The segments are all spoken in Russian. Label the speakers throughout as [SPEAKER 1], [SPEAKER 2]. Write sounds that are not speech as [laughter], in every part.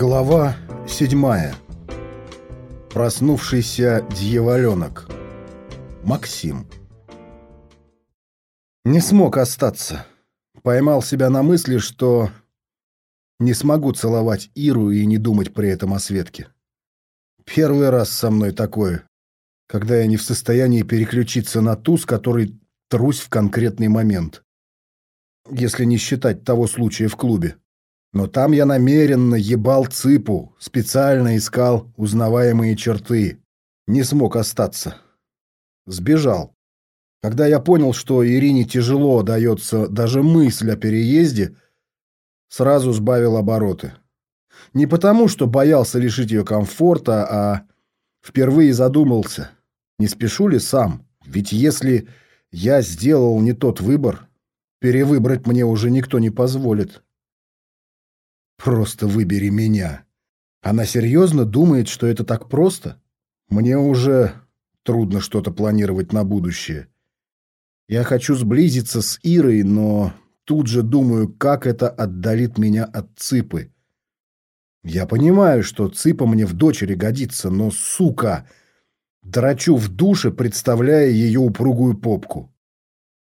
[SPEAKER 1] Глава седьмая. Проснувшийся дьяволенок. Максим. Не смог остаться. Поймал себя на мысли, что не смогу целовать Иру и не думать при этом о Светке. Первый раз со мной такое, когда я не в состоянии переключиться на ту, с которой трусь в конкретный момент. Если не считать того случая в клубе. Но там я намеренно ебал цыпу, специально искал узнаваемые черты. Не смог остаться. Сбежал. Когда я понял, что Ирине тяжело дается даже мысль о переезде, сразу сбавил обороты. Не потому, что боялся лишить ее комфорта, а впервые задумался, не спешу ли сам. Ведь если я сделал не тот выбор, перевыбрать мне уже никто не позволит. Просто выбери меня. Она серьезно думает, что это так просто? Мне уже трудно что-то планировать на будущее. Я хочу сблизиться с Ирой, но тут же думаю, как это отдалит меня от Ципы. Я понимаю, что Ципа мне в дочери годится, но, сука, драчу в душе, представляя ее упругую попку.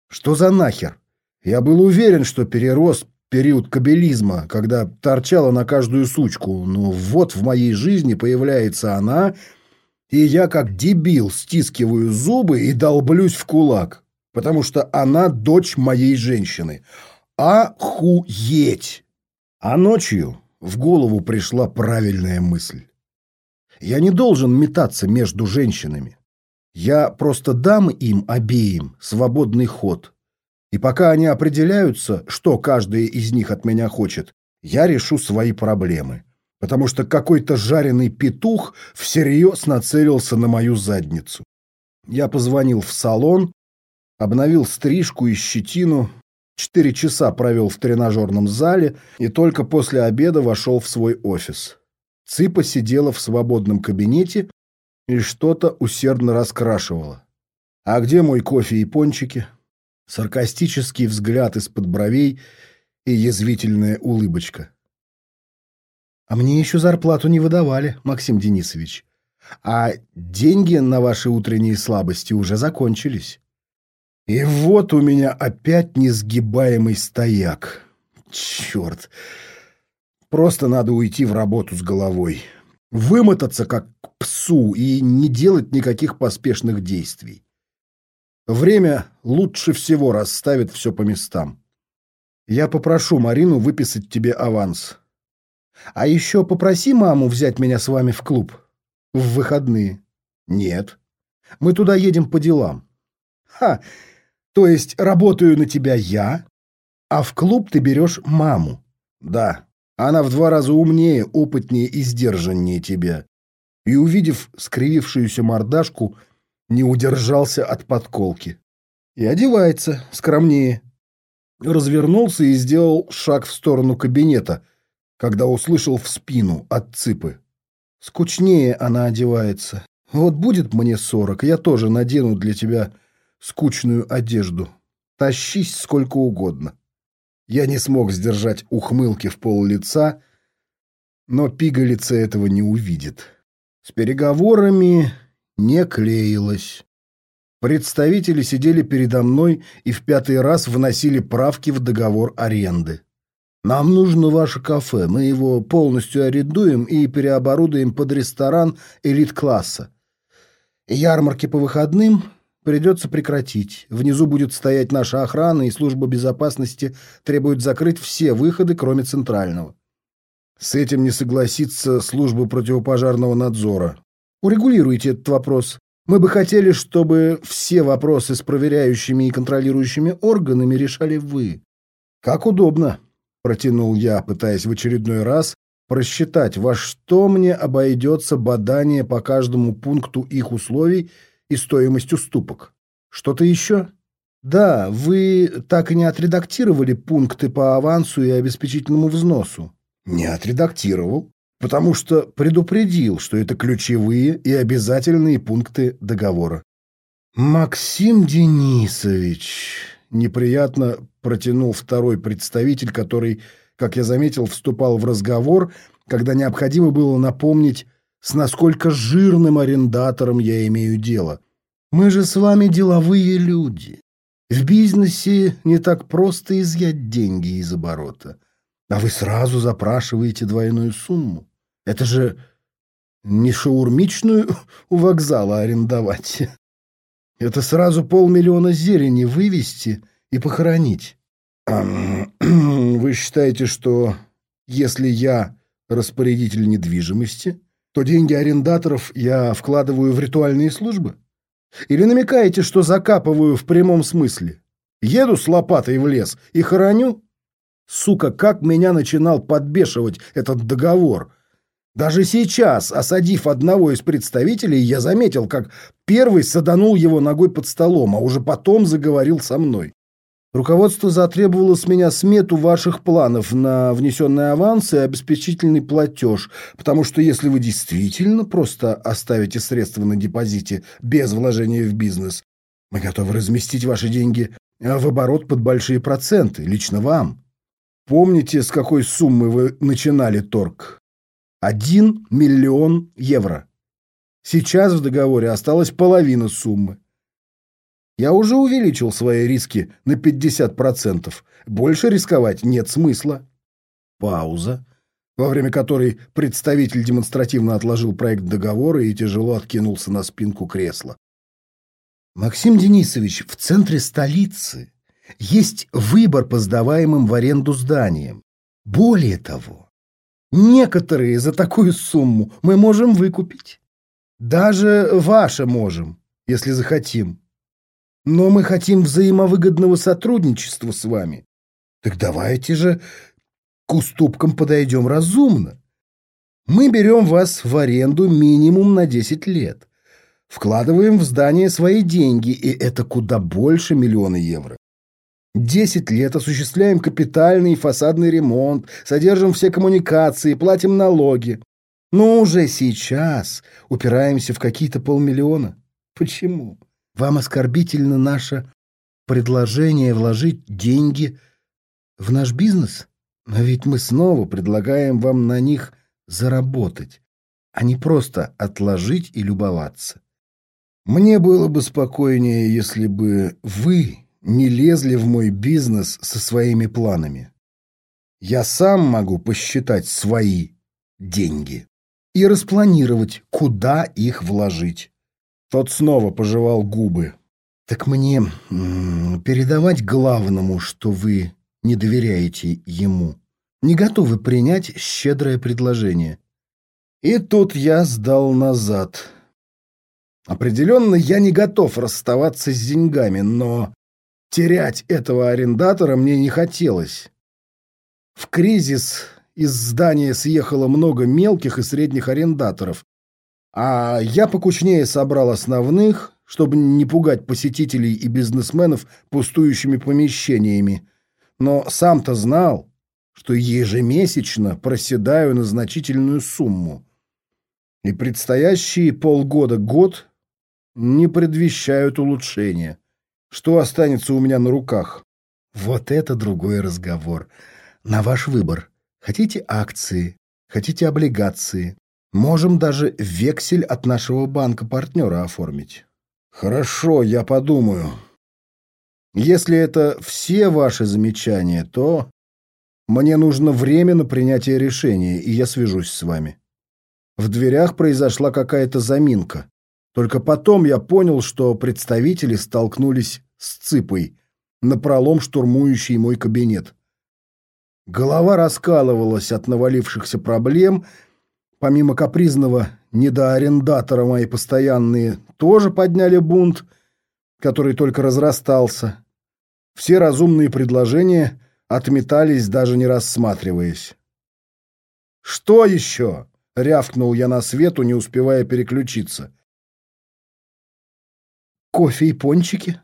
[SPEAKER 1] Что за нахер? Я был уверен, что перерос период кабелизма, когда торчала на каждую сучку, но вот в моей жизни появляется она, и я как дебил стискиваю зубы и долблюсь в кулак, потому что она дочь моей женщины. Охуеть! А ночью в голову пришла правильная мысль. Я не должен метаться между женщинами. Я просто дам им обеим свободный ход. И пока они определяются, что каждый из них от меня хочет, я решу свои проблемы. Потому что какой-то жареный петух всерьез нацелился на мою задницу. Я позвонил в салон, обновил стрижку и щетину, четыре часа провел в тренажерном зале и только после обеда вошел в свой офис. Цыпа сидела в свободном кабинете и что-то усердно раскрашивала. «А где мой кофе и пончики?» Саркастический взгляд из-под бровей и язвительная улыбочка. «А мне еще зарплату не выдавали, Максим Денисович. А деньги на ваши утренние слабости уже закончились. И вот у меня опять несгибаемый стояк. Черт! Просто надо уйти в работу с головой. Вымотаться, как псу, и не делать никаких поспешных действий. Время лучше всего расставит все по местам. Я попрошу Марину выписать тебе аванс. А еще попроси маму взять меня с вами в клуб. В выходные. Нет. Мы туда едем по делам. Ха! То есть работаю на тебя я, а в клуб ты берешь маму. Да. Она в два раза умнее, опытнее и сдержаннее тебя. И увидев скривившуюся мордашку, не удержался от подколки. И одевается скромнее. Развернулся и сделал шаг в сторону кабинета, когда услышал в спину от цыпы. Скучнее она одевается. Вот будет мне сорок, я тоже надену для тебя скучную одежду. Тащись сколько угодно. Я не смог сдержать ухмылки в пол лица, но пигалица этого не увидит. С переговорами не клеилось. Представители сидели передо мной и в пятый раз вносили правки в договор аренды. Нам нужно ваше кафе. Мы его полностью арендуем и переоборудуем под ресторан элит-класса. Ярмарки по выходным придется прекратить. Внизу будет стоять наша охрана, и служба безопасности требует закрыть все выходы, кроме центрального. С этим не согласится служба противопожарного надзора. Урегулируйте этот вопрос. Мы бы хотели, чтобы все вопросы с проверяющими и контролирующими органами решали вы. Как удобно, протянул я, пытаясь в очередной раз просчитать, во что мне обойдется бадание по каждому пункту их условий и стоимость уступок. Что-то еще? Да, вы так и не отредактировали пункты по авансу и обеспечительному взносу. Не отредактировал потому что предупредил, что это ключевые и обязательные пункты договора. «Максим Денисович», — неприятно протянул второй представитель, который как я заметил, вступал в разговор, когда необходимо было напомнить, с насколько жирным арендатором я имею дело. Мы же с вами деловые люди. В бизнесе не так просто изъять деньги из оборота. А вы сразу запрашиваете двойную сумму. Это же не шаурмичную [laughs] у вокзала арендовать. Это сразу полмиллиона зелени вывести и похоронить. [clears throat] Вы считаете, что если я распорядитель недвижимости, то деньги арендаторов я вкладываю в ритуальные службы? Или намекаете, что закапываю в прямом смысле? Еду с лопатой в лес и хороню? Сука, как меня начинал подбешивать этот договор. Даже сейчас, осадив одного из представителей, я заметил, как первый саданул его ногой под столом, а уже потом заговорил со мной. Руководство затребовало с меня смету ваших планов на внесенный аванс и обеспечительный платеж, потому что если вы действительно просто оставите средства на депозите без вложения в бизнес, мы готовы разместить ваши деньги в оборот под большие проценты, лично вам. Помните, с какой суммы вы начинали торг? Один миллион евро. Сейчас в договоре осталась половина суммы. Я уже увеличил свои риски на 50%. Больше рисковать нет смысла. Пауза, во время которой представитель демонстративно отложил проект договора и тяжело откинулся на спинку кресла. Максим Денисович, в центре столицы есть выбор по сдаваемым в аренду зданиям. Более того, некоторые за такую сумму мы можем выкупить. Даже ваше можем, если захотим. Но мы хотим взаимовыгодного сотрудничества с вами. Так давайте же к уступкам подойдем разумно. Мы берем вас в аренду минимум на 10 лет. Вкладываем в здание свои деньги, и это куда больше миллиона евро. Десять лет осуществляем капитальный и фасадный ремонт, содержим все коммуникации, платим налоги. Но уже сейчас упираемся в какие-то полмиллиона. Почему? Вам оскорбительно наше предложение вложить деньги в наш бизнес? Но ведь мы снова предлагаем вам на них заработать, а не просто отложить и любоваться. Мне было бы спокойнее, если бы вы не лезли в мой бизнес со своими планами. Я сам могу посчитать свои деньги и распланировать, куда их вложить. Тот снова пожевал губы. «Так мне передавать главному, что вы не доверяете ему, не готовы принять щедрое предложение». И тут я сдал назад. Определенно, я не готов расставаться с деньгами, но терять этого арендатора мне не хотелось. В кризис из здания съехало много мелких и средних арендаторов, а я покучнее собрал основных, чтобы не пугать посетителей и бизнесменов пустующими помещениями. Но сам-то знал, что ежемесячно проседаю на значительную сумму. И предстоящие полгода-год не предвещают улучшения. Что останется у меня на руках? Вот это другой разговор. На ваш выбор. Хотите акции, хотите облигации, Можем даже вексель от нашего банка-партнера оформить. Хорошо, я подумаю. Если это все ваши замечания, то мне нужно время на принятие решения, и я свяжусь с вами. В дверях произошла какая-то заминка. Только потом я понял, что представители столкнулись с цыпой, напролом штурмующей мой кабинет. Голова раскалывалась от навалившихся проблем — Помимо капризного недоарендатора мои постоянные тоже подняли бунт, который только разрастался. Все разумные предложения отметались, даже не рассматриваясь. «Что еще?» — рявкнул я на свету, не успевая переключиться. «Кофе и пончики?»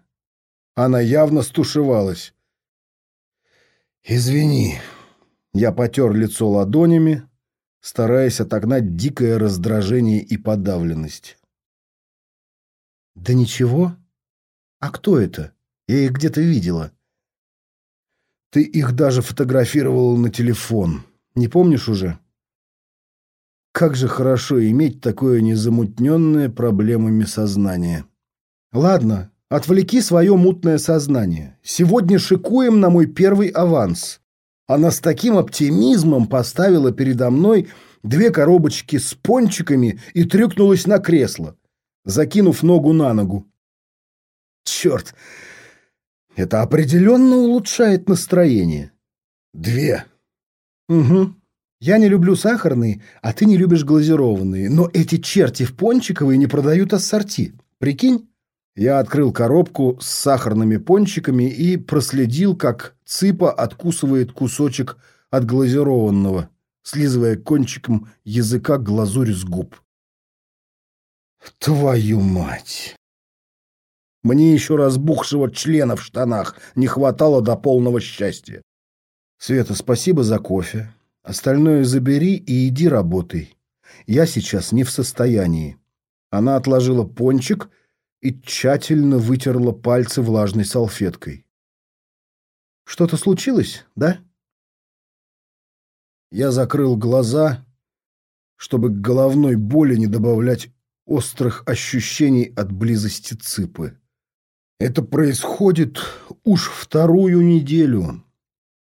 [SPEAKER 1] Она явно стушевалась. «Извини». Я потер лицо ладонями, стараясь отогнать дикое раздражение и подавленность. «Да ничего. А кто это? Я их где-то видела». Ты их даже фотографировал на телефон. Не помнишь уже? Как же хорошо иметь такое незамутненное проблемами сознание. Ладно, отвлеки свое мутное сознание. Сегодня шикуем на мой первый аванс. Она с таким оптимизмом поставила передо мной две коробочки с пончиками и трюкнулась на кресло, закинув ногу на ногу. Черт, это определенно улучшает настроение. Две. Угу. Я не люблю сахарные, а ты не любишь глазированные. Но эти черти в пончиковые не продают ассорти. Прикинь? Я открыл коробку с сахарными пончиками и проследил, как Цыпа откусывает кусочек от глазированного, слизывая кончиком языка глазурь с губ. Твою мать! Мне еще разбухшего члена в штанах не хватало до полного счастья. Света, спасибо за кофе. Остальное забери и иди работай. Я сейчас не в состоянии. Она отложила пончик и тщательно вытерла пальцы влажной салфеткой. Что-то случилось, да? Я закрыл глаза, чтобы к головной боли не добавлять острых ощущений от близости цыпы. Это происходит уж вторую неделю.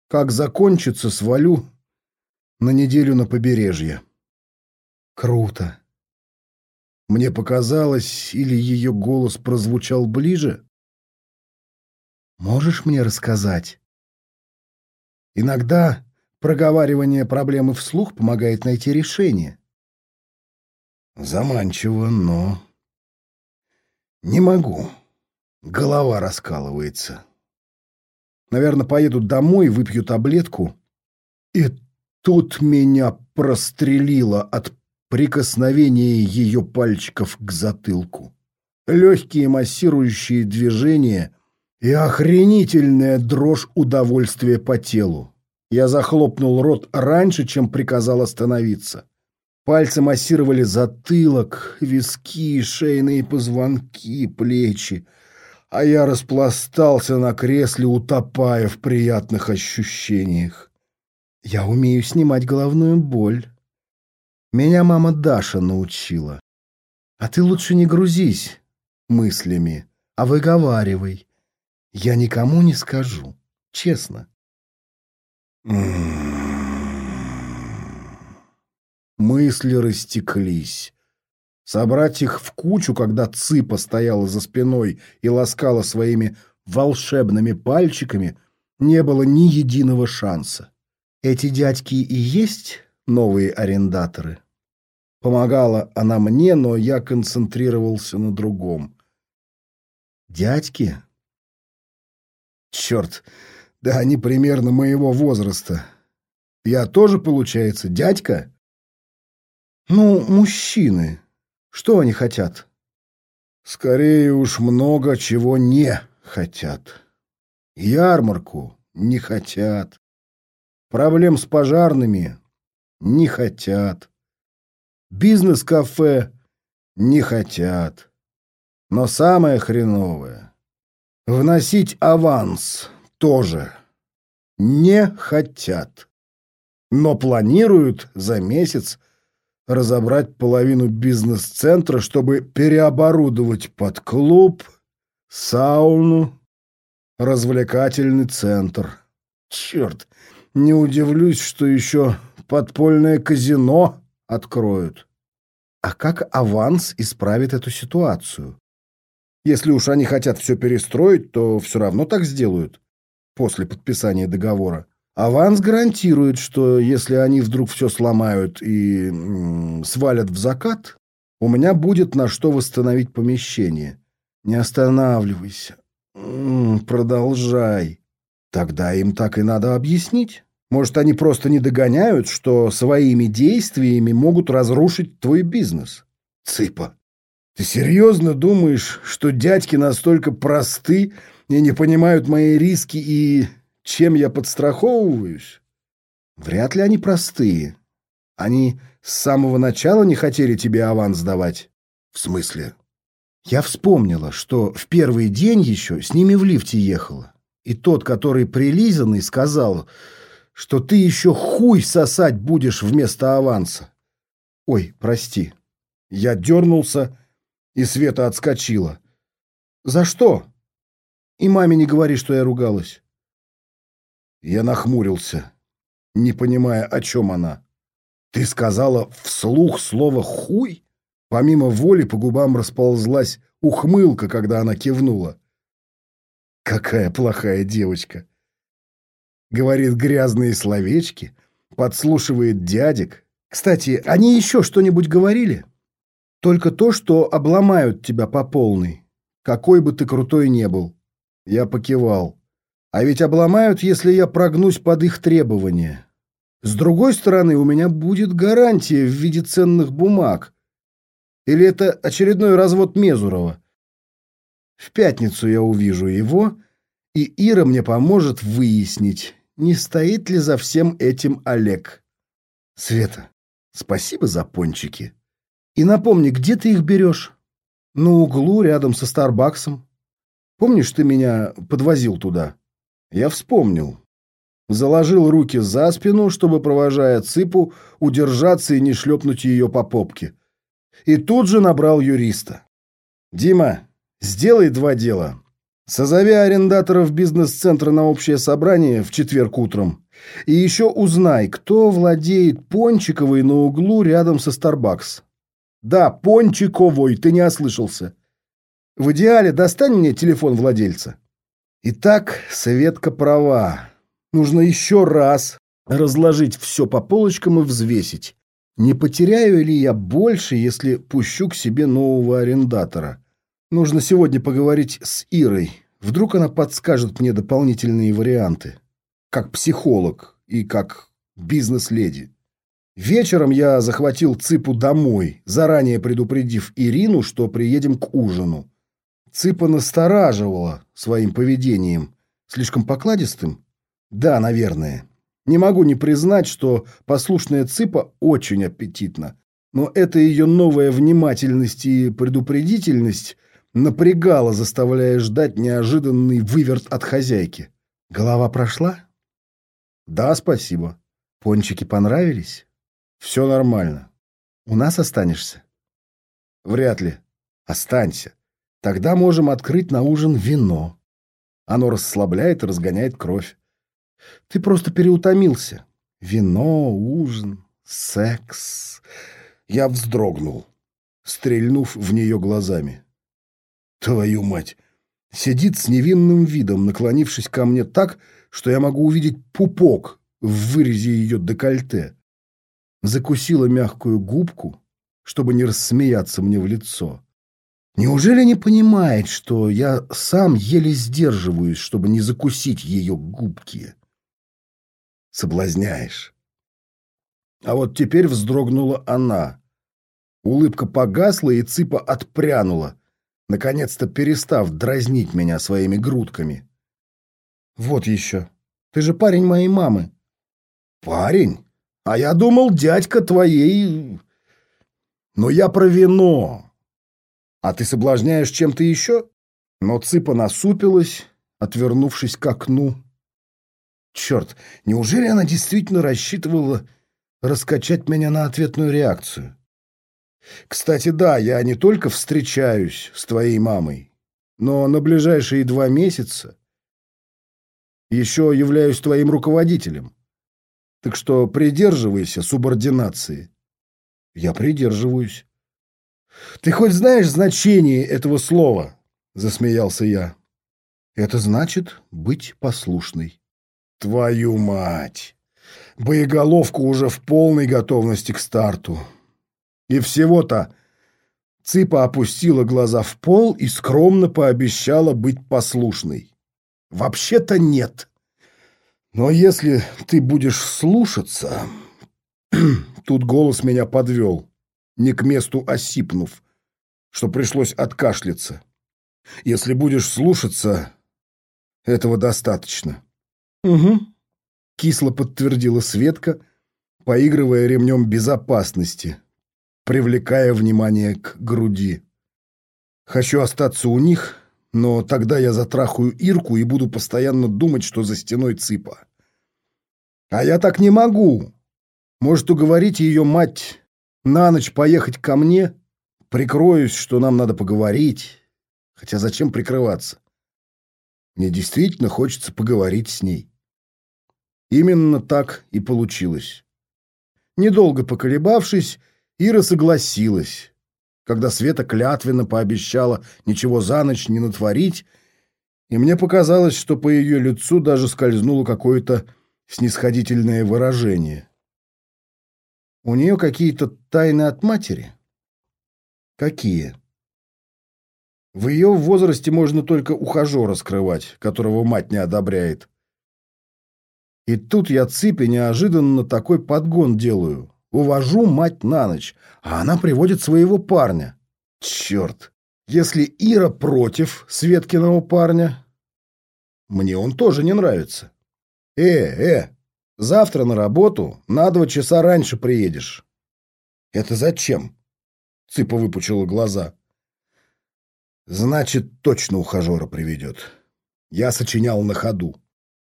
[SPEAKER 1] Как закончится, свалю на неделю на побережье. Круто. Мне показалось, или ее голос прозвучал ближе? Можешь мне рассказать? Иногда проговаривание проблемы вслух помогает найти решение. Заманчиво, но... Не могу. Голова раскалывается. Наверное, поеду домой, выпью таблетку. И тут меня прострелило от прикосновения ее пальчиков к затылку. Легкие массирующие движения и охренительная дрожь удовольствия по телу. Я захлопнул рот раньше, чем приказал остановиться. Пальцы массировали затылок, виски, шейные позвонки, плечи а я распластался на кресле, утопая в приятных ощущениях. Я умею снимать головную боль. Меня мама Даша научила. А ты лучше не грузись мыслями, а выговаривай. Я никому не скажу, честно. Мысли растеклись. Собрать их в кучу, когда цыпа стояла за спиной и ласкала своими волшебными пальчиками, не было ни единого шанса. Эти дядьки и есть новые арендаторы. Помогала она мне, но я концентрировался на другом. Дядьки? Черт, да они примерно моего возраста. Я тоже, получается, дядька? Ну, мужчины. Что они хотят? Скорее уж много чего не хотят. Ярмарку не хотят. Проблем с пожарными не хотят. Бизнес-кафе не хотят. Но самое хреновое — вносить аванс тоже не хотят. Но планируют за месяц разобрать половину бизнес-центра, чтобы переоборудовать под клуб, сауну, развлекательный центр. Черт, не удивлюсь, что еще подпольное казино откроют. А как аванс исправит эту ситуацию? Если уж они хотят все перестроить, то все равно так сделают после подписания договора. Аванс гарантирует, что если они вдруг все сломают и свалят в закат, у меня будет на что восстановить помещение. Не останавливайся. продолжай. Тогда им так и надо объяснить. Может, они просто не догоняют, что своими действиями могут разрушить твой бизнес. Цыпа, ты серьезно думаешь, что дядьки настолько просты и не понимают мои риски и чем я подстраховываюсь? Вряд ли они простые. Они с самого начала не хотели тебе аванс давать. В смысле? Я вспомнила, что в первый день еще с ними в лифте ехала. И тот, который прилизанный, сказал, что ты еще хуй сосать будешь вместо аванса. Ой, прости. Я дернулся, и Света отскочила. За что? И маме не говори, что я ругалась. Я нахмурился, не понимая, о чем она. Ты сказала вслух слово «хуй»? Помимо воли по губам расползлась ухмылка, когда она кивнула. Какая плохая девочка. Говорит грязные словечки, подслушивает дядек. Кстати, они еще что-нибудь говорили? Только то, что обломают тебя по полной, какой бы ты крутой не был. Я покивал. А ведь обломают, если я прогнусь под их требования. С другой стороны, у меня будет гарантия в виде ценных бумаг. Или это очередной развод Мезурова? В пятницу я увижу его, и Ира мне поможет выяснить, не стоит ли за всем этим Олег. Света, спасибо за пончики. И напомни, где ты их берешь? На углу, рядом со Старбаксом. Помнишь, ты меня подвозил туда? Я вспомнил. Заложил руки за спину, чтобы, провожая цыпу, удержаться и не шлепнуть ее по попке. И тут же набрал юриста. «Дима, сделай два дела. Созови арендаторов бизнес-центра на общее собрание в четверг утром. И еще узнай, кто владеет Пончиковой на углу рядом со Старбакс. Да, Пончиковой, ты не ослышался. В идеале достань мне телефон владельца. Итак, Светка права. Нужно еще раз разложить все по полочкам и взвесить. Не потеряю ли я больше, если пущу к себе нового арендатора? Нужно сегодня поговорить с Ирой. Вдруг она подскажет мне дополнительные варианты. Как психолог и как бизнес-леди. Вечером я захватил Цыпу домой, заранее предупредив Ирину, что приедем к ужину. Цыпа настораживала своим поведением. Слишком покладистым? Да, наверное. Не могу не признать, что послушная Цыпа очень аппетитна. Но это ее новая внимательность и предупредительность напрягала, заставляя ждать неожиданный выверт от хозяйки. Голова прошла? Да, спасибо. Пончики понравились? Все нормально. У нас останешься? Вряд ли. Останься. Тогда можем открыть на ужин вино. Оно расслабляет и разгоняет кровь. Ты просто переутомился. Вино, ужин, секс. Я вздрогнул, стрельнув в нее глазами. Твою мать! Сидит с невинным видом, наклонившись ко мне так, что я могу увидеть пупок в вырезе ее декольте. Закусила мягкую губку, чтобы не рассмеяться мне в лицо. Неужели не понимает, что я сам еле сдерживаюсь, чтобы не закусить ее губки? Соблазняешь. А вот теперь вздрогнула она. Улыбка погасла, и цыпа отпрянула, наконец-то перестав дразнить меня своими грудками. Вот еще. Ты же парень моей мамы. Парень? А я думал, дядька твоей... Но я про вино. А ты соблазняешь чем-то еще? Но цыпа насупилась, отвернувшись к окну. Черт, неужели она действительно рассчитывала раскачать меня на ответную реакцию? Кстати, да, я не только встречаюсь с твоей мамой, но на ближайшие два месяца еще являюсь твоим руководителем. Так что придерживайся субординации. Я придерживаюсь. Ты хоть знаешь значение этого слова? Засмеялся я. Это значит быть послушной. Твою мать! Боеголовка уже в полной готовности к старту. И всего-то Цыпа опустила глаза в пол и скромно пообещала быть послушной. Вообще-то нет. Но если ты будешь слушаться... [clears throat] Тут голос меня подвел не к месту осипнув, что пришлось откашляться. Если будешь слушаться, этого достаточно. Угу. Кисло подтвердила Светка, поигрывая ремнем безопасности, привлекая внимание к груди. Хочу остаться у них, но тогда я затрахаю Ирку и буду постоянно думать, что за стеной цыпа. А я так не могу. Может, уговорить ее мать на ночь поехать ко мне? Прикроюсь, что нам надо поговорить. Хотя зачем прикрываться? Мне действительно хочется поговорить с ней. Именно так и получилось. Недолго поколебавшись, Ира согласилась, когда Света клятвенно пообещала ничего за ночь не натворить, и мне показалось, что по ее лицу даже скользнуло какое-то снисходительное выражение. У нее какие-то тайны от матери? Какие? В ее возрасте можно только ухажера скрывать, которого мать не одобряет. И тут я цыпе неожиданно такой подгон делаю. Увожу мать на ночь, а она приводит своего парня. Черт! Если Ира против Светкиного парня, мне он тоже не нравится. Э, э, завтра на работу на два часа раньше приедешь. Это зачем? Цыпа выпучила глаза. Значит, точно ухажера приведет. Я сочинял на ходу.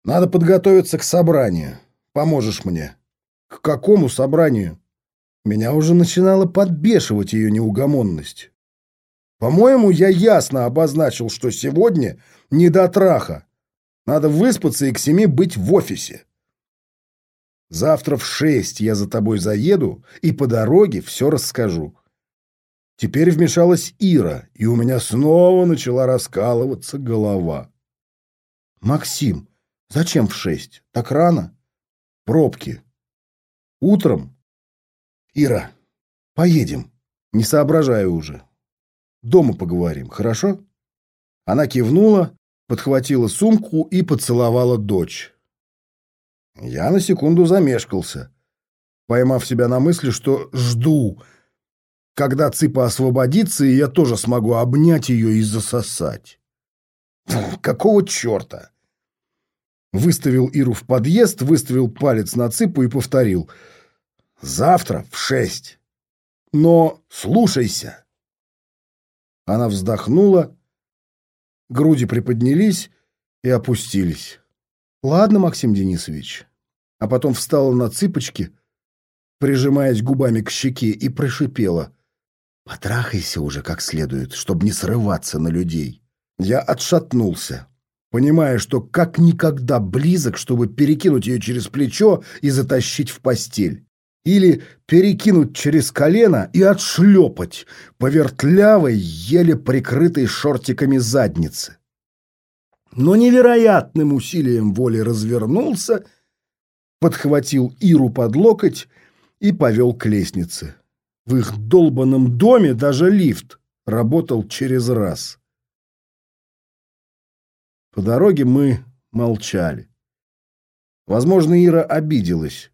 [SPEAKER 1] Надо подготовиться к собранию. Поможешь мне. К какому собранию? Меня уже начинала подбешивать ее неугомонность. По-моему, я ясно обозначил, что сегодня не до траха. Надо выспаться и к семи быть в офисе. Завтра в шесть я за тобой заеду и по дороге все расскажу. Теперь вмешалась Ира, и у меня снова начала раскалываться голова. «Максим, Зачем в шесть? Так рано? Пробки. Утром? Ира, поедем. Не соображаю уже. Дома поговорим, хорошо? Она кивнула, подхватила сумку и поцеловала дочь. Я на секунду замешкался, поймав себя на мысли, что жду, когда Цыпа освободится, и я тоже смогу обнять ее и засосать. Какого черта? Выставил Иру в подъезд, выставил палец на цыпу и повторил. «Завтра в шесть. Но слушайся». Она вздохнула, груди приподнялись и опустились. «Ладно, Максим Денисович». А потом встала на цыпочки, прижимаясь губами к щеке, и прошипела. «Потрахайся уже как следует, чтобы не срываться на людей». Я отшатнулся понимая, что как никогда близок, чтобы перекинуть ее через плечо и затащить в постель. Или перекинуть через колено и отшлепать по вертлявой, еле прикрытой шортиками задницы. Но невероятным усилием воли развернулся, подхватил Иру под локоть и повел к лестнице. В их долбанном доме даже лифт работал через раз. По дороге мы молчали. Возможно, Ира обиделась.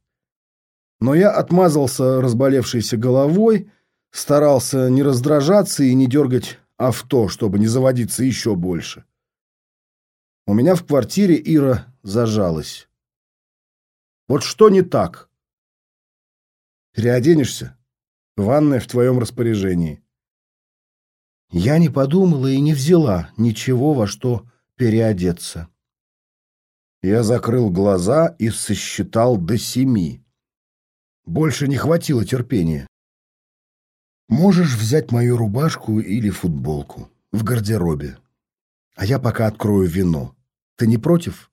[SPEAKER 1] Но я отмазался разболевшейся головой, старался не раздражаться и не дергать авто, чтобы не заводиться еще больше. У меня в квартире Ира зажалась. Вот что не так? Переоденешься? Ванная в твоем распоряжении. Я не подумала и не взяла ничего, во что переодеться. Я закрыл глаза и сосчитал до семи. Больше не хватило терпения. Можешь взять мою рубашку или футболку в гардеробе. А я пока открою вино. Ты не против?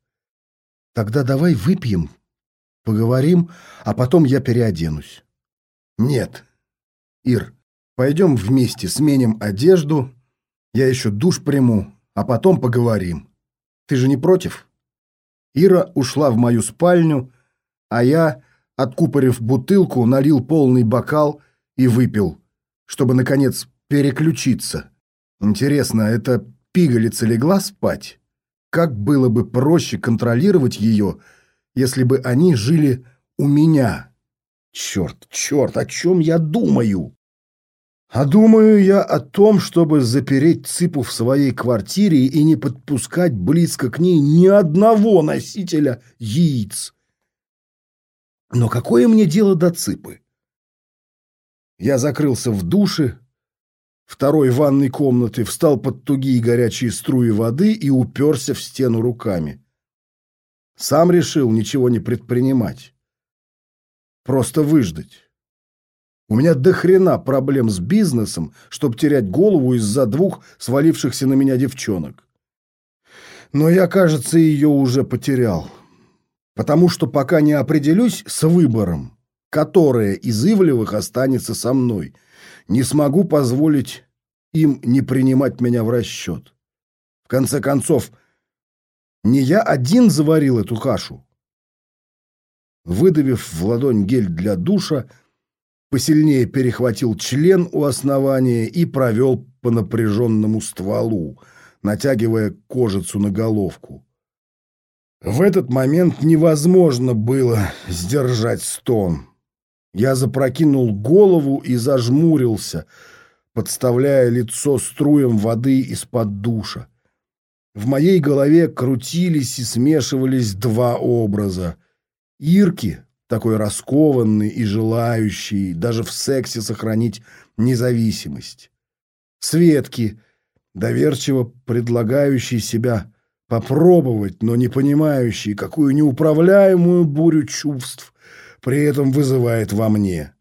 [SPEAKER 1] Тогда давай выпьем, поговорим, а потом я переоденусь. Нет. Ир, пойдем вместе сменим одежду. Я еще душ приму, а потом поговорим. Ты же не против?» Ира ушла в мою спальню, а я, откупорив бутылку, налил полный бокал и выпил, чтобы, наконец, переключиться. Интересно, эта пигалица легла спать? Как было бы проще контролировать ее, если бы они жили у меня? Черт, черт, о чем я думаю? А думаю я о том, чтобы запереть Цыпу в своей квартире и не подпускать близко к ней ни одного носителя яиц. Но какое мне дело до Цыпы? Я закрылся в душе, второй ванной комнаты, встал под тугие горячие струи воды и уперся в стену руками. Сам решил ничего не предпринимать. Просто выждать. У меня до хрена проблем с бизнесом, чтобы терять голову из-за двух свалившихся на меня девчонок. Но я, кажется, ее уже потерял. Потому что пока не определюсь с выбором, которое из Ивлевых останется со мной, не смогу позволить им не принимать меня в расчет. В конце концов, не я один заварил эту кашу. Выдавив в ладонь гель для душа, посильнее перехватил член у основания и провел по напряженному стволу, натягивая кожицу на головку. В этот момент невозможно было сдержать стон. Я запрокинул голову и зажмурился, подставляя лицо струям воды из-под душа. В моей голове крутились и смешивались два образа. Ирки, такой раскованный и желающий даже в сексе сохранить независимость. Светки, доверчиво предлагающий себя попробовать, но не понимающий, какую неуправляемую бурю чувств при этом вызывает во мне.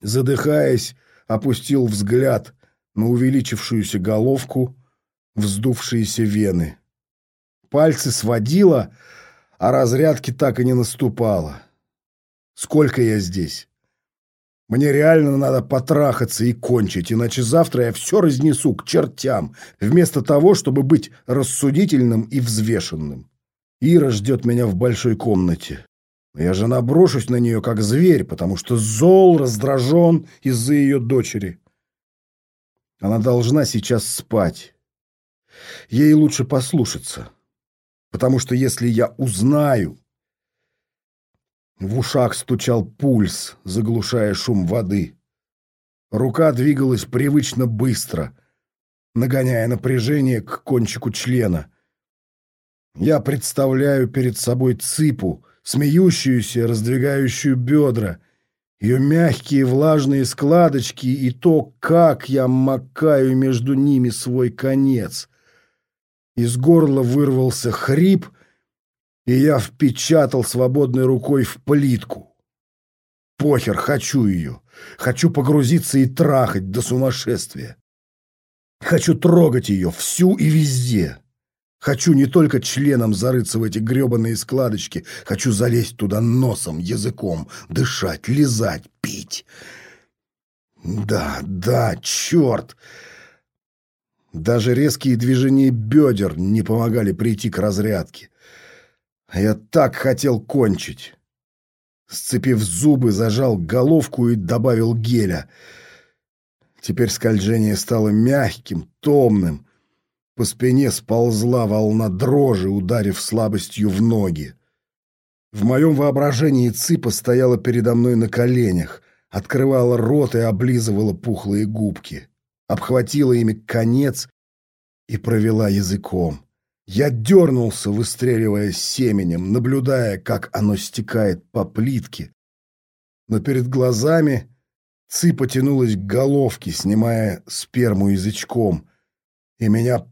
[SPEAKER 1] Задыхаясь, опустил взгляд на увеличившуюся головку, вздувшиеся вены. Пальцы сводило, а разрядки так и не наступало. Сколько я здесь? Мне реально надо потрахаться и кончить, иначе завтра я все разнесу к чертям, вместо того, чтобы быть рассудительным и взвешенным. Ира ждет меня в большой комнате. Я же наброшусь на нее, как зверь, потому что зол, раздражен из-за ее дочери. Она должна сейчас спать. Ей лучше послушаться, потому что если я узнаю... В ушах стучал пульс, заглушая шум воды. Рука двигалась привычно быстро, нагоняя напряжение к кончику члена. Я представляю перед собой цыпу, смеющуюся, раздвигающую бедра, ее мягкие влажные складочки и то, как я макаю между ними свой конец — из горла вырвался хрип, и я впечатал свободной рукой в плитку. Похер, хочу ее. Хочу погрузиться и трахать до сумасшествия. Хочу трогать ее всю и везде. Хочу не только членом зарыться в эти гребаные складочки, хочу залезть туда носом, языком, дышать, лизать, пить. Да, да, черт! Даже резкие движения бедер не помогали прийти к разрядке. Я так хотел кончить. Сцепив зубы, зажал головку и добавил геля. Теперь скольжение стало мягким, томным. По спине сползла волна дрожи, ударив слабостью в ноги. В моем воображении цыпа стояла передо мной на коленях, открывала рот и облизывала пухлые губки обхватила ими конец и провела языком. Я дернулся, выстреливая семенем, наблюдая, как оно стекает по плитке. Но перед глазами Ци потянулась к головке, снимая сперму язычком, и меня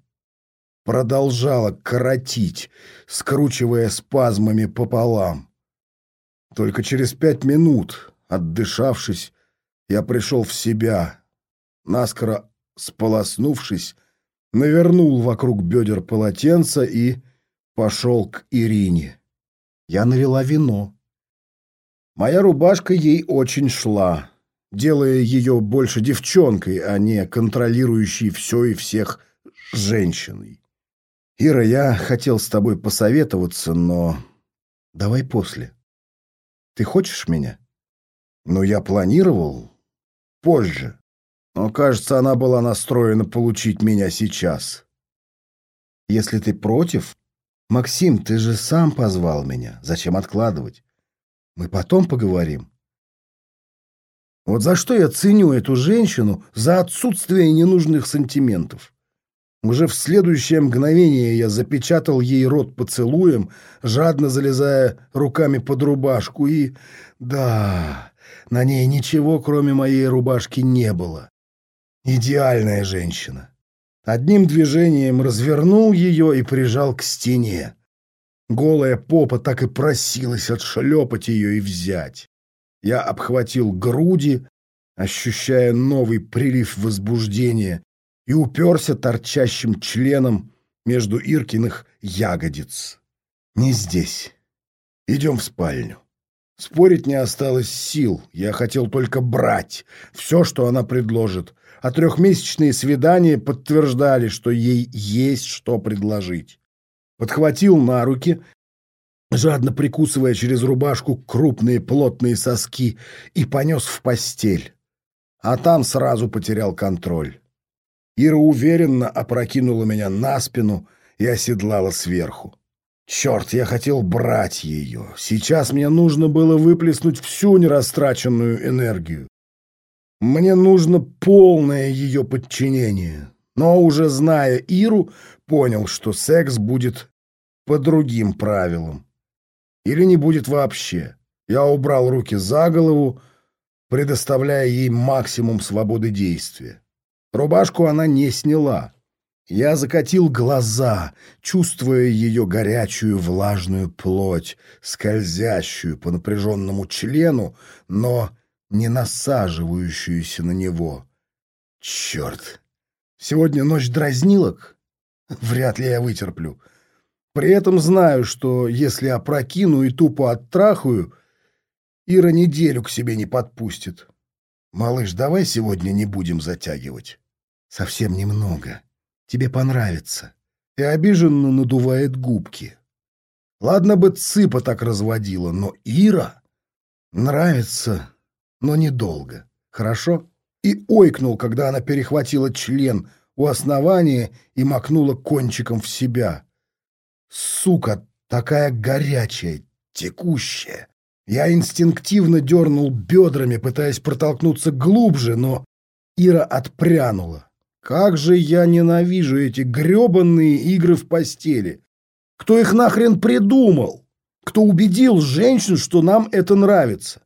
[SPEAKER 1] продолжала коротить, скручивая спазмами пополам. Только через пять минут, отдышавшись, я пришел в себя, наскоро сполоснувшись, навернул вокруг бедер полотенца и пошел к Ирине. Я навела вино. Моя рубашка ей очень шла, делая ее больше девчонкой, а не контролирующей все и всех женщиной. Ира, я хотел с тобой посоветоваться, но давай после. Ты хочешь меня? Но я планировал позже. Но, кажется, она была настроена получить меня сейчас. Если ты против... Максим, ты же сам позвал меня. Зачем откладывать? Мы потом поговорим. Вот за что я ценю эту женщину? За отсутствие ненужных сантиментов. Уже в следующее мгновение я запечатал ей рот поцелуем, жадно залезая руками под рубашку, и... Да, на ней ничего, кроме моей рубашки, не было. Идеальная женщина. Одним движением развернул ее и прижал к стене. Голая попа так и просилась отшлепать ее и взять. Я обхватил груди, ощущая новый прилив возбуждения, и уперся торчащим членом между Иркиных ягодиц. Не здесь. Идем в спальню. Спорить не осталось сил, я хотел только брать все, что она предложит, а трехмесячные свидания подтверждали, что ей есть что предложить. Подхватил на руки, жадно прикусывая через рубашку крупные плотные соски, и понес в постель. А там сразу потерял контроль. Ира уверенно опрокинула меня на спину и оседлала сверху. Черт, я хотел брать ее. Сейчас мне нужно было выплеснуть всю нерастраченную энергию. Мне нужно полное ее подчинение. Но уже зная Иру, понял, что секс будет по другим правилам. Или не будет вообще. Я убрал руки за голову, предоставляя ей максимум свободы действия. Рубашку она не сняла. Я закатил глаза, чувствуя ее горячую влажную плоть, скользящую по напряженному члену, но не насаживающуюся на него. Черт! Сегодня ночь дразнилок? Вряд ли я вытерплю. При этом знаю, что если опрокину и тупо оттрахаю, Ира неделю к себе не подпустит. Малыш, давай сегодня не будем затягивать. Совсем немного. Тебе понравится. И обиженно надувает губки. Ладно бы цыпа так разводила, но Ира нравится, но недолго. Хорошо? И ойкнул, когда она перехватила член у основания и макнула кончиком в себя. Сука, такая горячая, текущая. Я инстинктивно дернул бедрами, пытаясь протолкнуться глубже, но Ира отпрянула. Как же я ненавижу эти гребанные игры в постели! Кто их нахрен придумал? Кто убедил женщин, что нам это нравится?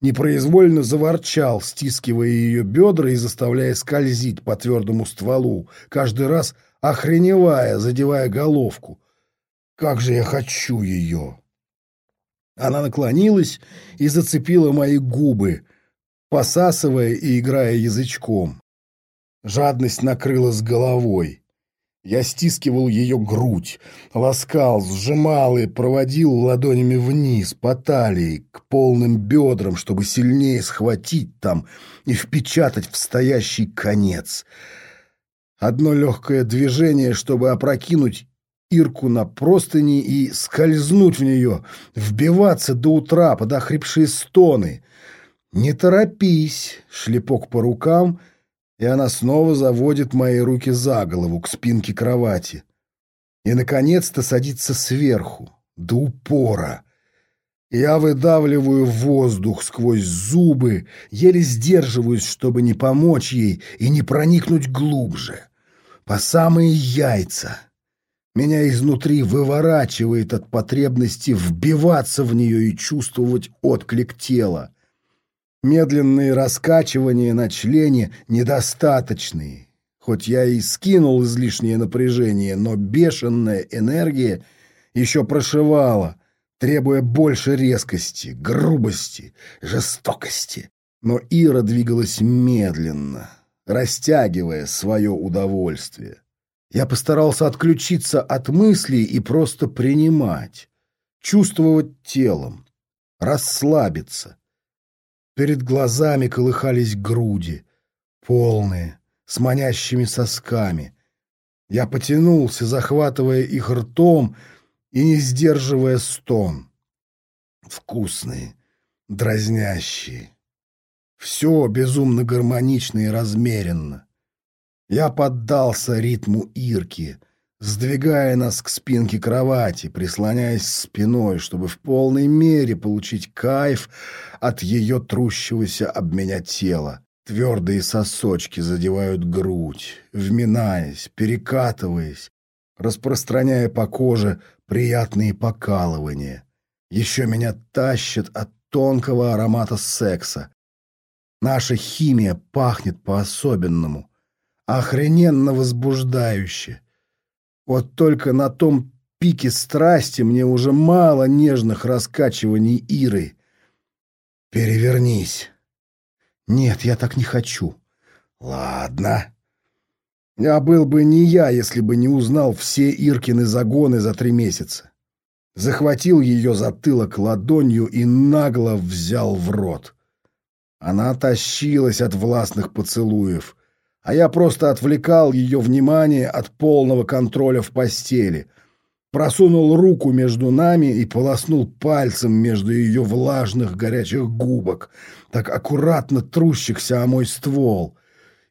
[SPEAKER 1] Непроизвольно заворчал, стискивая ее бедра и заставляя скользить по твердому стволу, каждый раз охреневая, задевая головку. Как же я хочу ее! Она наклонилась и зацепила мои губы, посасывая и играя язычком. Жадность накрыла с головой. Я стискивал ее грудь, ласкал, сжимал и проводил ладонями вниз, по талии, к полным бедрам, чтобы сильнее схватить там и впечатать в стоящий конец. Одно легкое движение, чтобы опрокинуть Ирку на простыни и скользнуть в нее, вбиваться до утра под охрипшие стоны. «Не торопись!» — шлепок по рукам — и она снова заводит мои руки за голову к спинке кровати. И, наконец-то, садится сверху, до упора. Я выдавливаю воздух сквозь зубы, еле сдерживаюсь, чтобы не помочь ей и не проникнуть глубже. По самые яйца. Меня изнутри выворачивает от потребности вбиваться в нее и чувствовать отклик тела. Медленные раскачивания на члене недостаточные. Хоть я и скинул излишнее напряжение, но бешеная энергия еще прошивала, требуя больше резкости, грубости, жестокости. Но Ира двигалась медленно, растягивая свое удовольствие. Я постарался отключиться от мыслей и просто принимать, чувствовать телом, расслабиться, Перед глазами колыхались груди, полные, с манящими сосками. Я потянулся, захватывая их ртом и не сдерживая стон. Вкусные, дразнящие. Все безумно гармонично и размеренно. Я поддался ритму Ирки — сдвигая нас к спинке кровати, прислоняясь спиной, чтобы в полной мере получить кайф от ее трущегося об меня тела. Твердые сосочки задевают грудь, вминаясь, перекатываясь, распространяя по коже приятные покалывания. Еще меня тащит от тонкого аромата секса. Наша химия пахнет по-особенному. охрененно возбуждающе. Вот только на том пике страсти мне уже мало нежных раскачиваний Иры. Перевернись. Нет, я так не хочу. Ладно. Я был бы не я, если бы не узнал все Иркины загоны за три месяца. Захватил ее затылок ладонью и нагло взял в рот. Она тащилась от властных поцелуев, а я просто отвлекал ее внимание от полного контроля в постели. Просунул руку между нами и полоснул пальцем между ее влажных горячих губок, так аккуратно трущихся о мой ствол.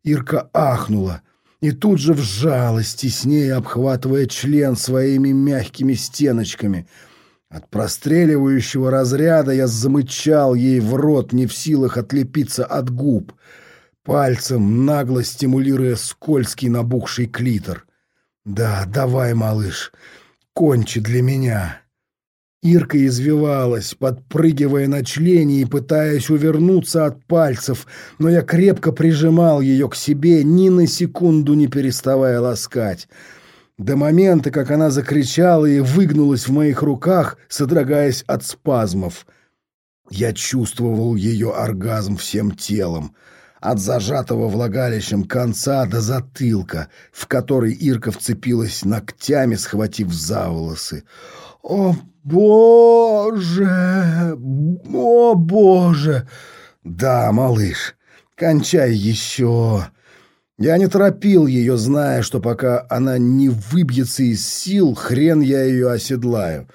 [SPEAKER 1] Ирка ахнула и тут же вжалась, теснее обхватывая член своими мягкими стеночками — от простреливающего разряда я замычал ей в рот, не в силах отлепиться от губ, пальцем нагло стимулируя скользкий набухший клитор. «Да, давай, малыш, кончи для меня». Ирка извивалась, подпрыгивая на члене и пытаясь увернуться от пальцев, но я крепко прижимал ее к себе, ни на секунду не переставая ласкать до момента, как она закричала и выгнулась в моих руках, содрогаясь от спазмов. Я чувствовал ее оргазм всем телом, от зажатого влагалищем конца до затылка, в который Ирка вцепилась ногтями, схватив за волосы. «О, боже! О, боже!» «Да, малыш, кончай еще!» Я не торопил ее, зная, что пока она не выбьется из сил, хрен я ее оседлаю.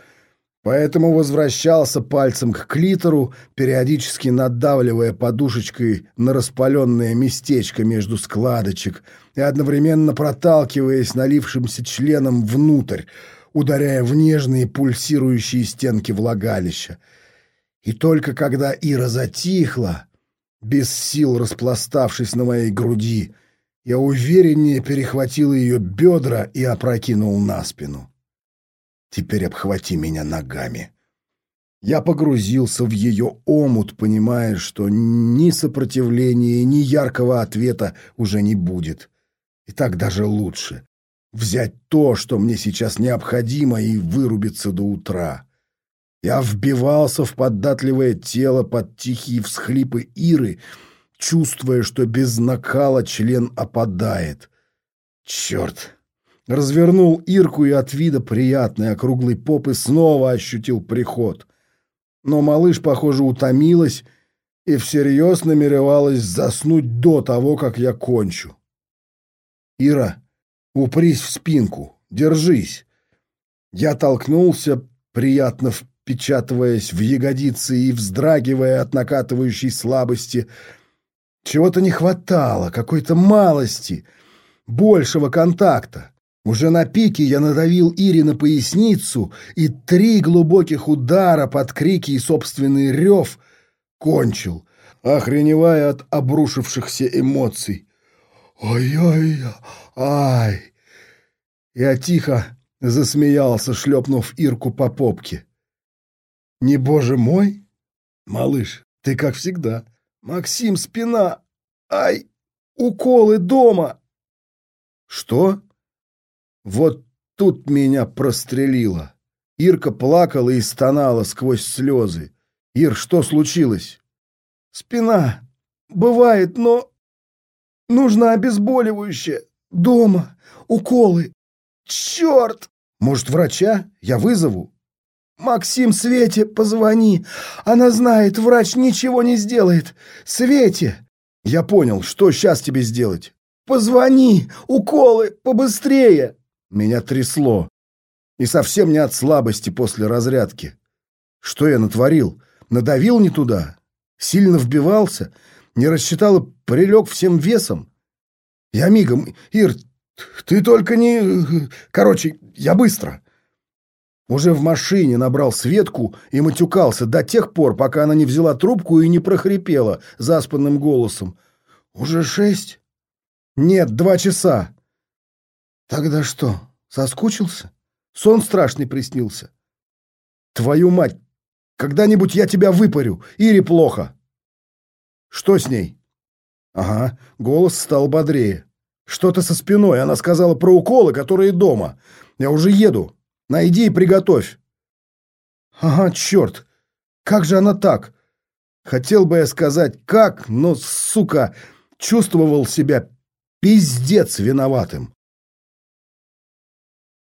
[SPEAKER 1] Поэтому возвращался пальцем к клитору, периодически надавливая подушечкой на распаленное местечко между складочек и одновременно проталкиваясь налившимся членом внутрь, ударяя в нежные пульсирующие стенки влагалища. И только когда Ира затихла, без сил распластавшись на моей груди, я увереннее перехватил ее бедра и опрокинул на спину. Теперь обхвати меня ногами. Я погрузился в ее омут, понимая, что ни сопротивления, ни яркого ответа уже не будет. И так даже лучше. Взять то, что мне сейчас необходимо, и вырубиться до утра. Я вбивался в податливое тело под тихие всхлипы Иры, чувствуя, что без накала член опадает. Черт! Развернул Ирку и от вида приятной округлой попы снова ощутил приход. Но малыш, похоже, утомилась и всерьез намеревалась заснуть до того, как я кончу. «Ира, упрись в спинку, держись!» Я толкнулся, приятно впечатываясь в ягодицы и вздрагивая от накатывающей слабости — чего-то не хватало, какой-то малости, большего контакта. Уже на пике я надавил Ире на поясницу, и три глубоких удара под крики и собственный рев кончил, охреневая от обрушившихся эмоций. «Ой-ой-ай!» Я тихо засмеялся, шлепнув Ирку по попке. «Не боже мой? Малыш, ты как всегда». «Максим, спина! Ай! Уколы дома!» «Что?» Вот тут меня прострелило. Ирка плакала и стонала сквозь слезы. «Ир, что случилось?» «Спина. Бывает, но нужно обезболивающее. Дома. Уколы. Черт!» «Может, врача? Я вызову?» «Максим, Свете, позвони. Она знает, врач ничего не сделает. Свете!» «Я понял. Что сейчас тебе сделать?» «Позвони! Уколы! Побыстрее!» Меня трясло. И совсем не от слабости после разрядки. Что я натворил? Надавил не туда? Сильно вбивался? Не рассчитал и прилег всем весом? Я мигом... Ир, ты только не... Короче, я быстро. Уже в машине набрал Светку и матюкался до тех пор, пока она не взяла трубку и не прохрипела заспанным голосом. «Уже шесть?» «Нет, два часа». «Тогда что, соскучился? Сон страшный приснился?» «Твою мать! Когда-нибудь я тебя выпарю, Ире плохо!» «Что с ней?» «Ага, голос стал бодрее. Что-то со спиной. Она сказала про уколы, которые дома. Я уже еду. Найди и приготовь. Ага, черт. Как же она так? Хотел бы я сказать как, но, сука, чувствовал себя пиздец виноватым.